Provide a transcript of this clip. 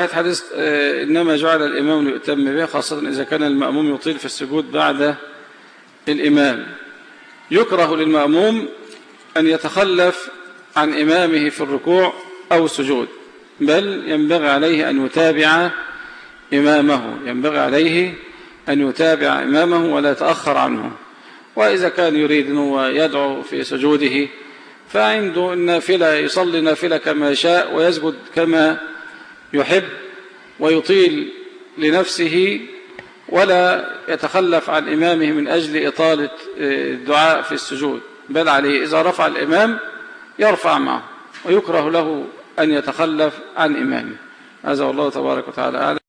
حديث إنما جعل الإمام ليؤتم به خاصة إذا كان المأموم يطيل في السجود بعد الإمام. يكره للمأموم أن يتخلف عن إمامه في الركوع أو السجود بل ينبغي عليه أن يتابع إمامه. ينبغي عليه أن يتابع إمامه ولا يتأخر عنه. وإذا كان يريد أنه يدعو في سجوده فعنده النافلة يصلي نافلة كما يشاء ويسجد كما يحب ويطيل لنفسه ولا يتخلف عن إمامه من أجل إطالة الدعاء في السجود. بل عليه إذا رفع الإمام يرفع معه ويكره له أن يتخلف عن إمامه. هذا والله تبارك وتعالى أعلم.